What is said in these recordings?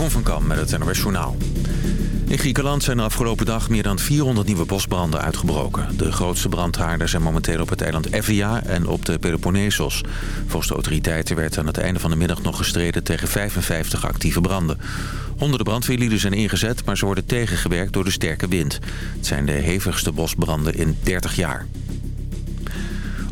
Jeroen van Kam met het NOS Journaal. In Griekenland zijn de afgelopen dag meer dan 400 nieuwe bosbranden uitgebroken. De grootste brandhaarden zijn momenteel op het eiland Evia en op de Peloponnesos. Volgens de autoriteiten werd aan het einde van de middag nog gestreden tegen 55 actieve branden. Honderden brandweerlieden zijn ingezet, maar ze worden tegengewerkt door de sterke wind. Het zijn de hevigste bosbranden in 30 jaar.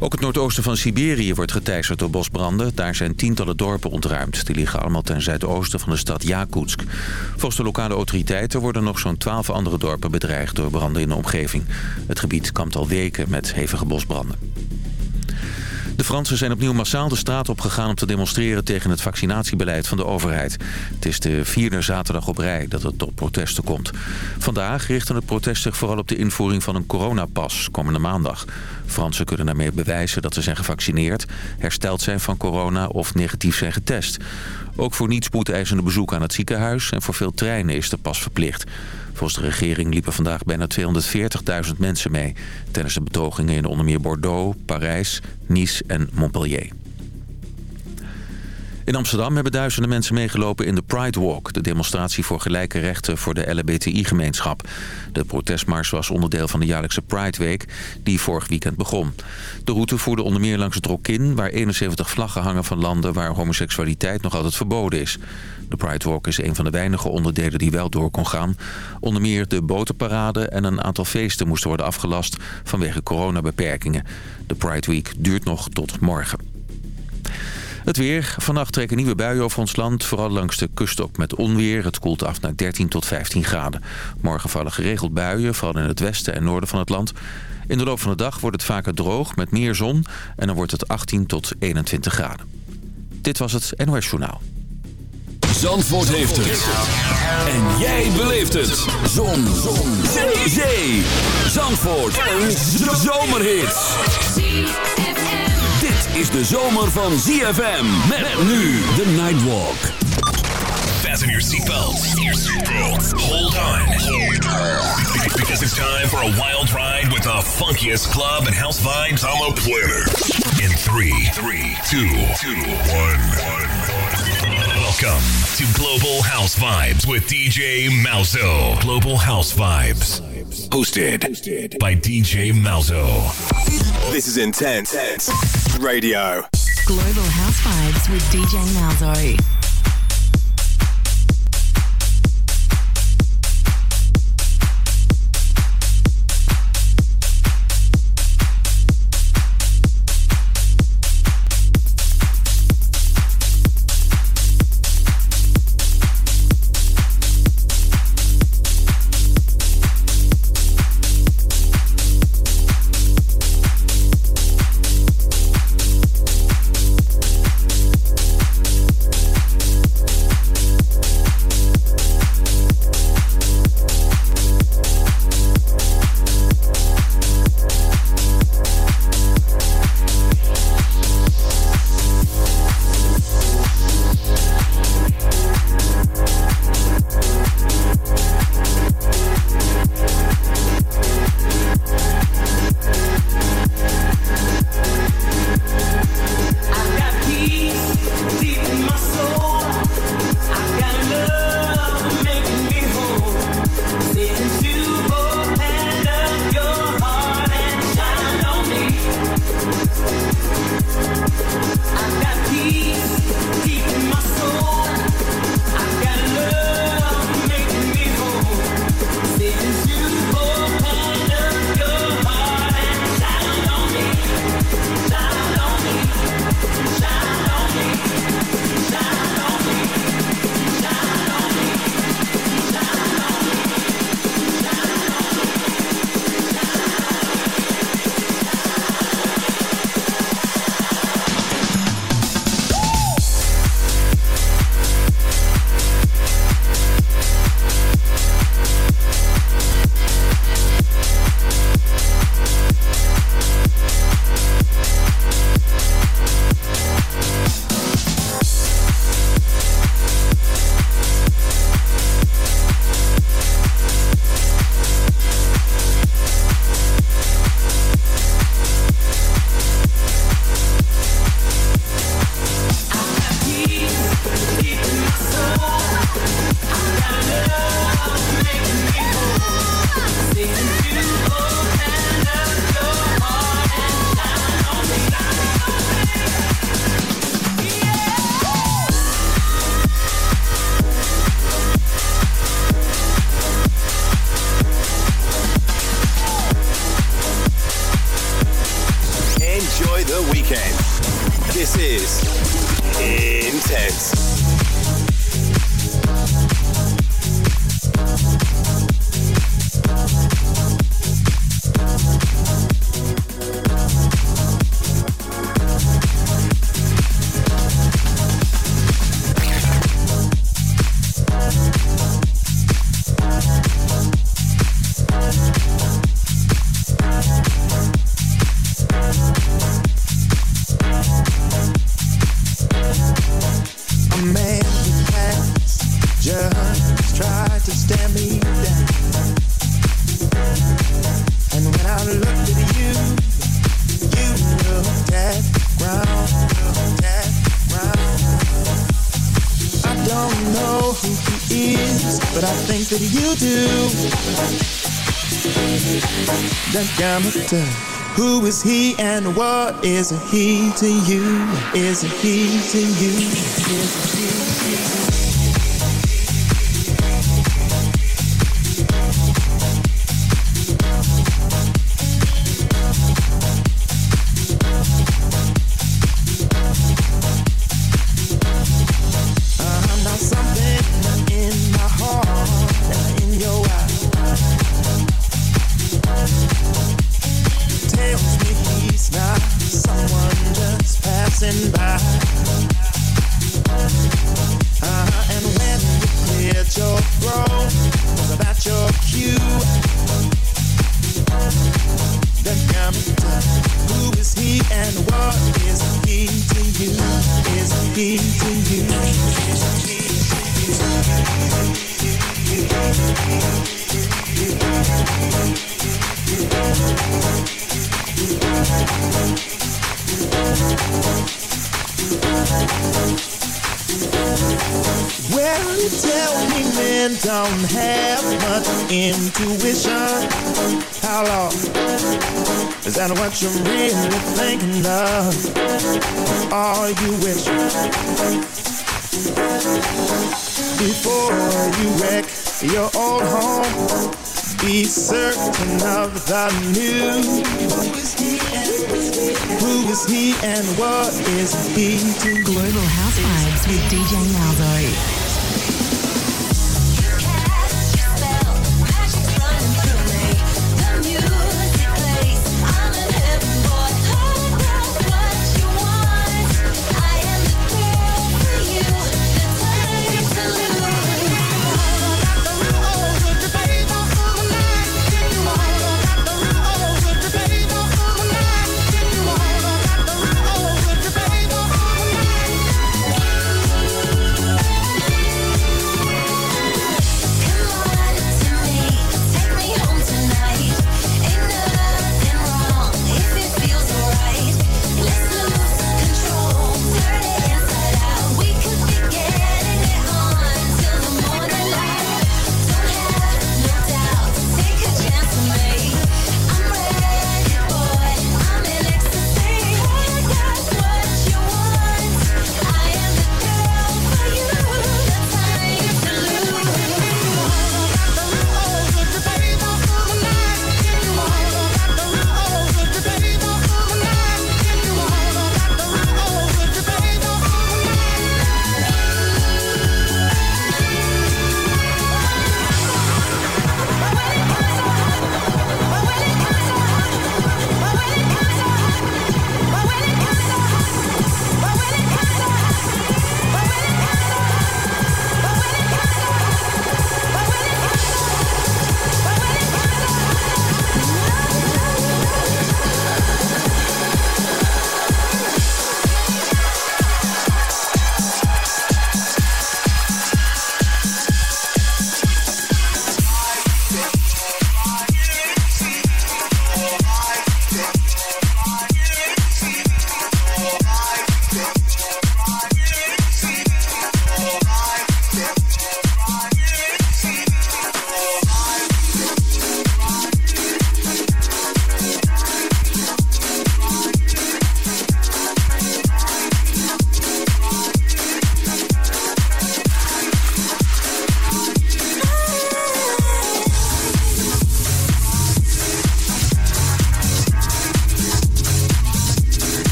Ook het noordoosten van Siberië wordt geteisterd door bosbranden. Daar zijn tientallen dorpen ontruimd. Die liggen allemaal ten zuidoosten van de stad Yakutsk. Volgens de lokale autoriteiten worden nog zo'n twaalf andere dorpen bedreigd door branden in de omgeving. Het gebied kampt al weken met hevige bosbranden. De Fransen zijn opnieuw massaal de straat opgegaan om te demonstreren tegen het vaccinatiebeleid van de overheid. Het is de vierde zaterdag op rij dat het tot protesten komt. Vandaag richten het protest zich vooral op de invoering van een coronapas komende maandag. Fransen kunnen daarmee bewijzen dat ze zijn gevaccineerd, hersteld zijn van corona of negatief zijn getest. Ook voor niet-spoedeisende bezoek aan het ziekenhuis en voor veel treinen is de pas verplicht. Volgens de regering liepen vandaag bijna 240.000 mensen mee... tijdens de betogingen in onder meer Bordeaux, Parijs, Nice en Montpellier. In Amsterdam hebben duizenden mensen meegelopen in de Pride Walk... de demonstratie voor gelijke rechten voor de LHBTI-gemeenschap. De protestmars was onderdeel van de jaarlijkse Pride Week... die vorig weekend begon. De route voerde onder meer langs het Rokin... waar 71 vlaggen hangen van landen waar homoseksualiteit nog altijd verboden is. De Pride Walk is een van de weinige onderdelen die wel door kon gaan. Onder meer de botenparade en een aantal feesten moesten worden afgelast... vanwege coronabeperkingen. De Pride Week duurt nog tot morgen. Het weer. Vannacht trekken nieuwe buien over ons land. Vooral langs de kust ook met onweer. Het koelt af naar 13 tot 15 graden. Morgen vallen geregeld buien, vooral in het westen en noorden van het land. In de loop van de dag wordt het vaker droog met meer zon. En dan wordt het 18 tot 21 graden. Dit was het NOS Journaal. Zandvoort heeft het. En jij beleeft het. Zon. zon. Zee. Zee. Zandvoort. Een zomerhit is de zomer van ZFM. Met nu de Nightwalk. Fasten your seatbelts. Hold on. Because it's time for a wild ride with the funkiest club and house vibes on the planet. In 3, 3, 2, 2, 1, 1. Welcome to Global House Vibes with DJ Malzo. Global House Vibes. Hosted by DJ Malzo. This is Intense Radio. Global House Vibes with DJ Malzo. Who is he and what is he to you? Is he to you? Is he to you? What you're really thinking of. Are you wish before you wreck your old home? Be certain of the new. Who is he and what is he to Global House Vibes with DJ Malzo.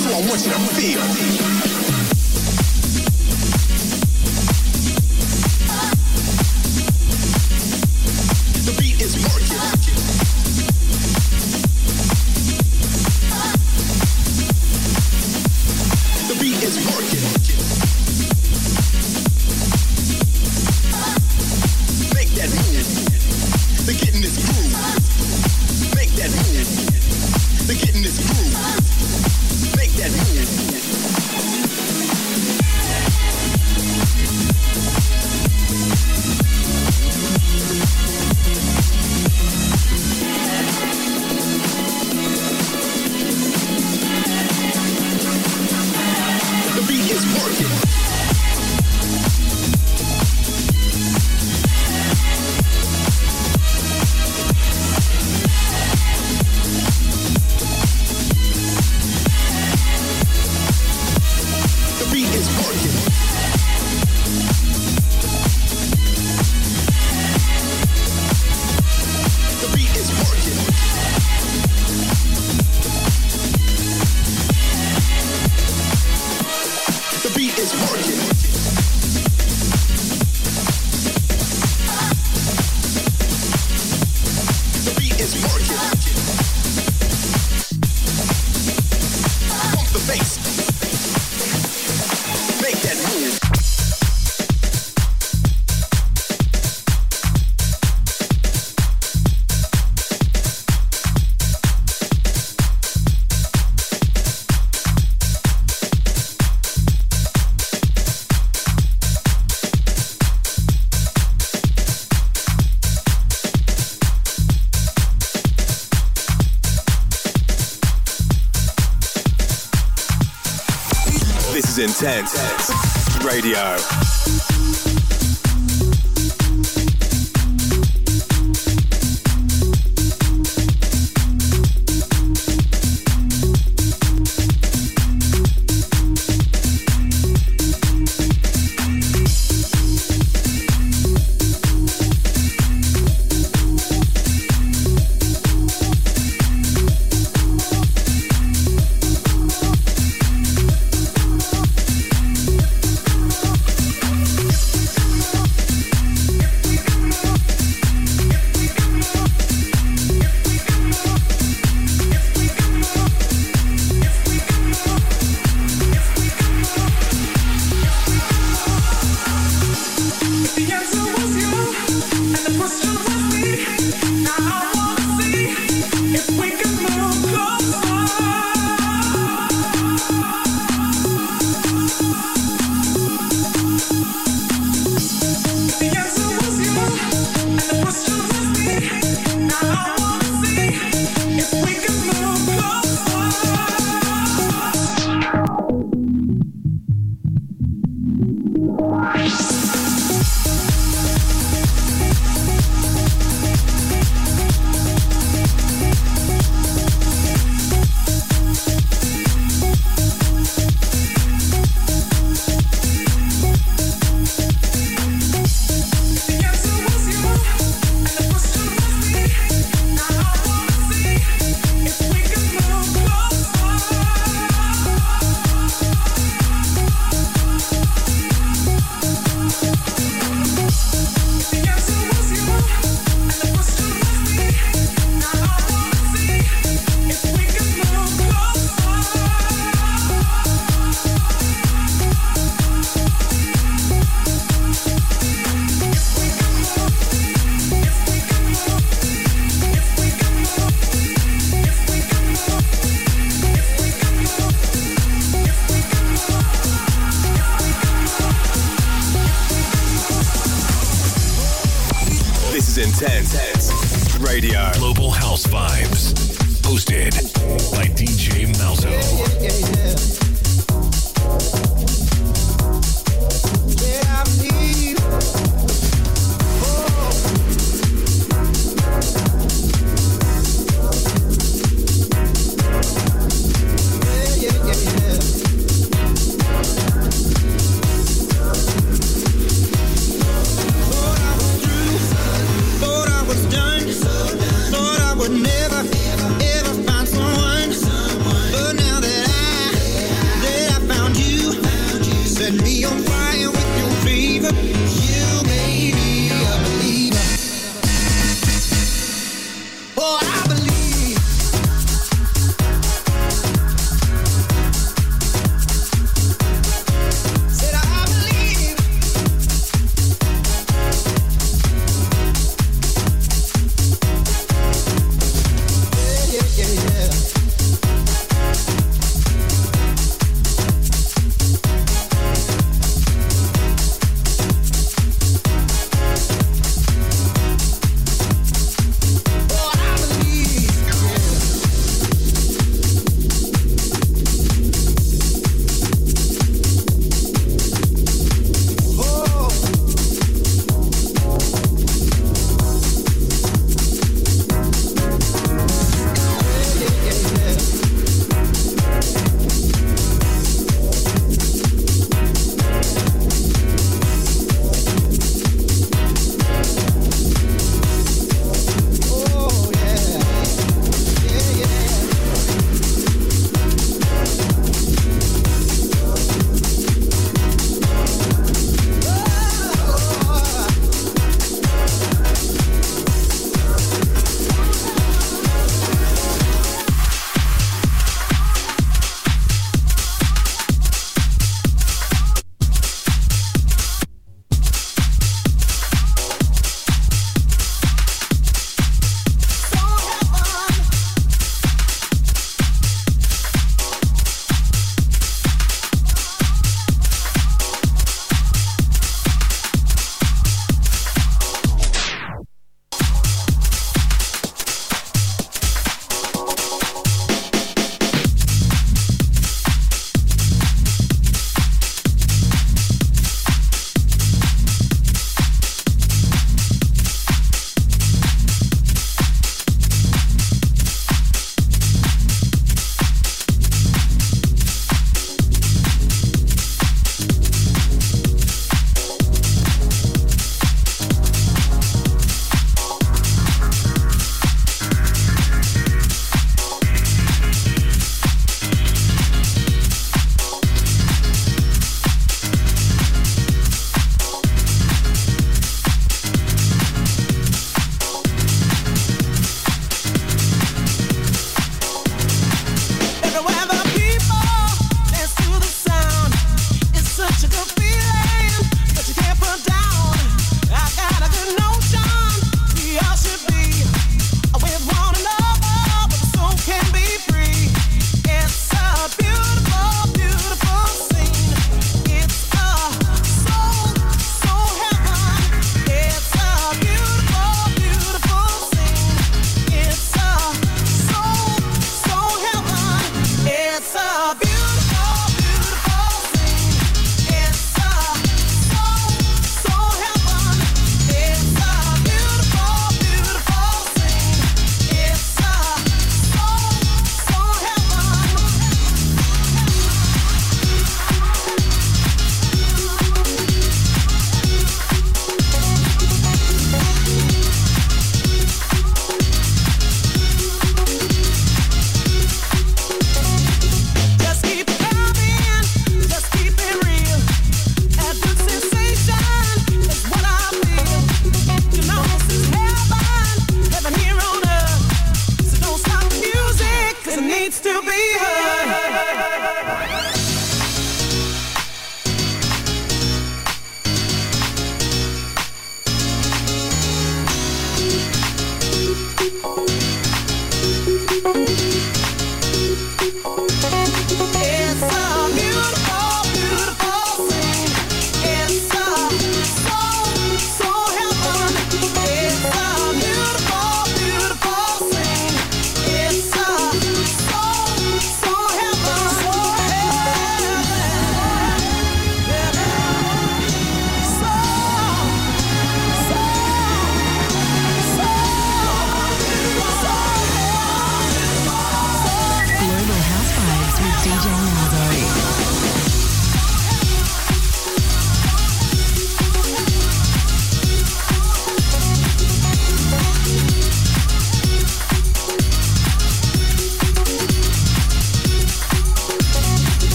So I want you to feel. Intense Radio.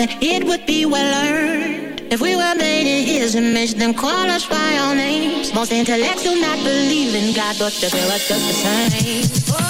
it. It would be well earned if we were made in His image. Then call us by our names. Most intellects do not believe in God, but they feel us just the same.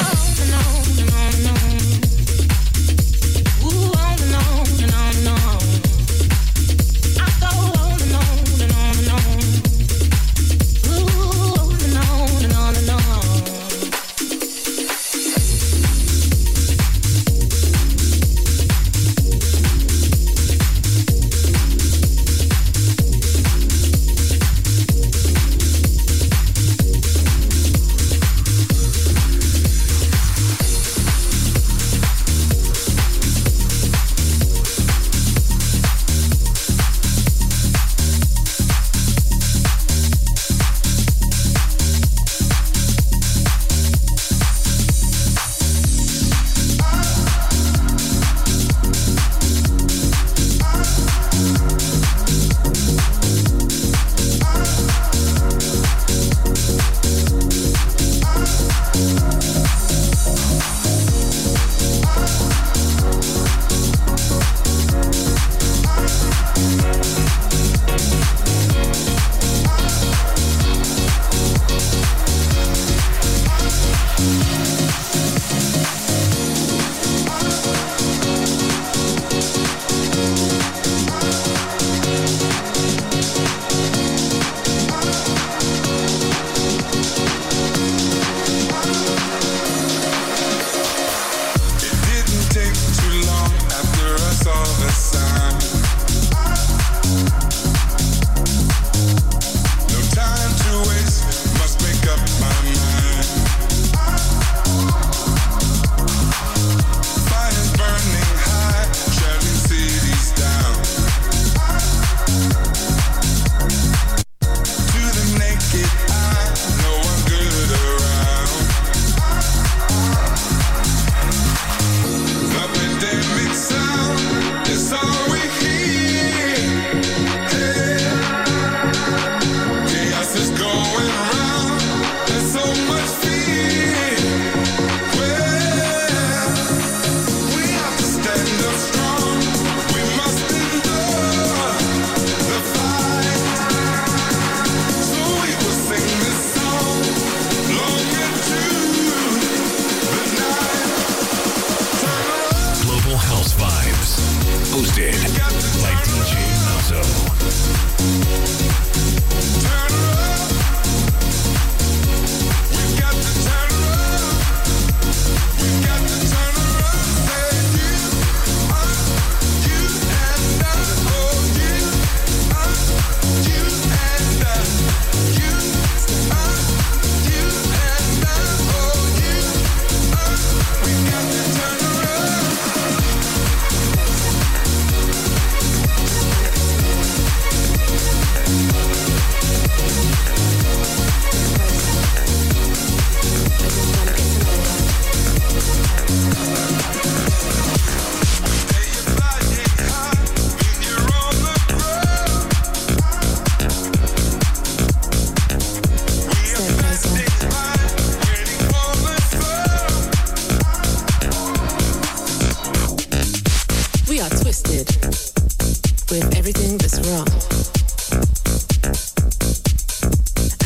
We are twisted with everything that's wrong.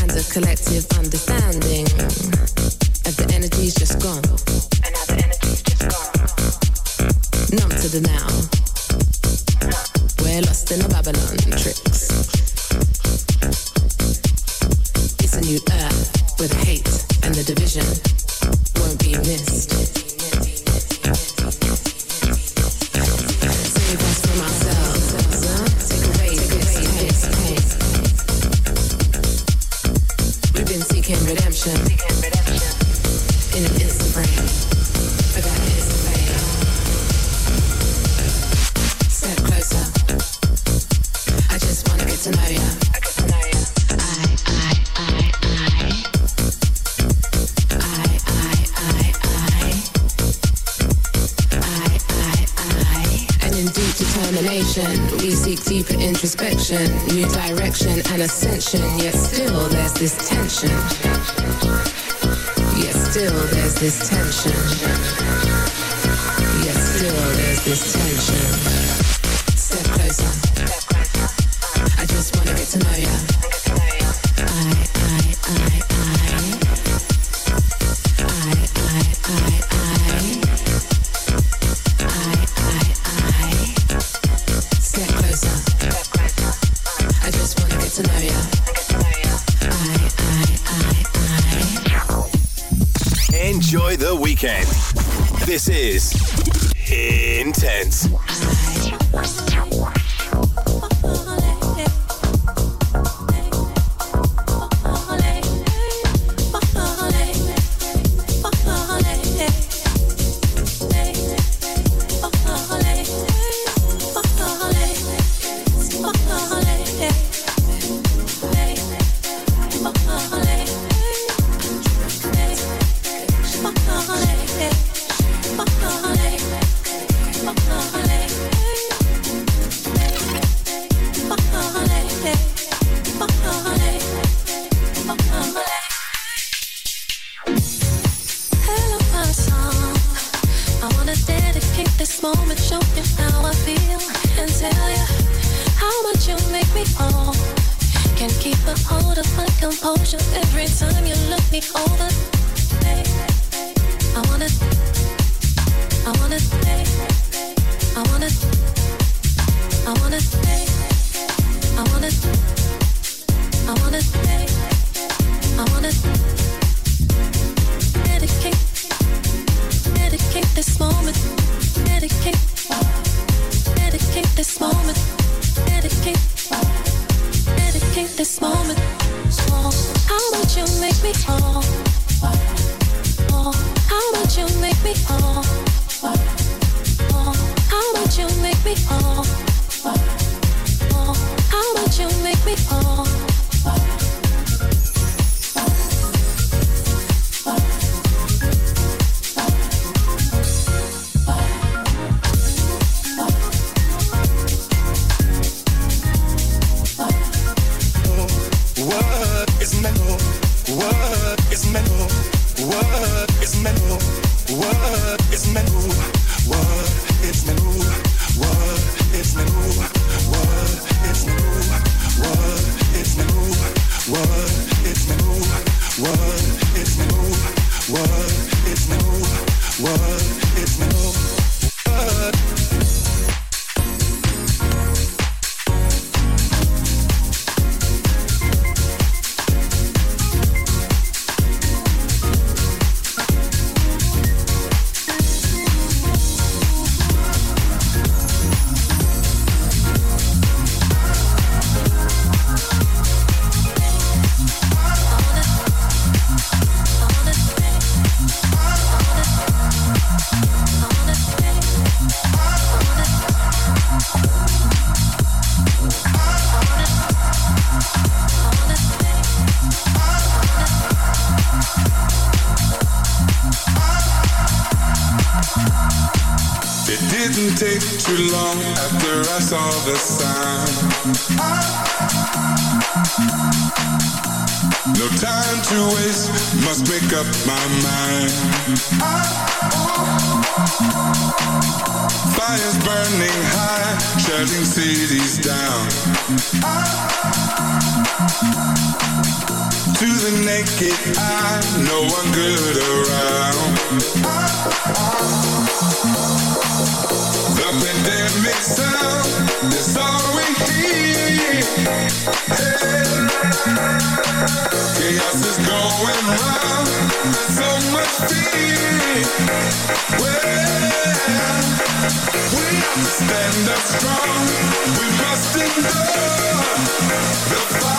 And a collective understanding an ascension, yet still there's this tension. Yet still there's this tension. it. I know I'm good around. The pandemic sound is all we hear. Hey. Chaos is going round. There's so much fear. Well, we have to stand up strong. We must endure the fight.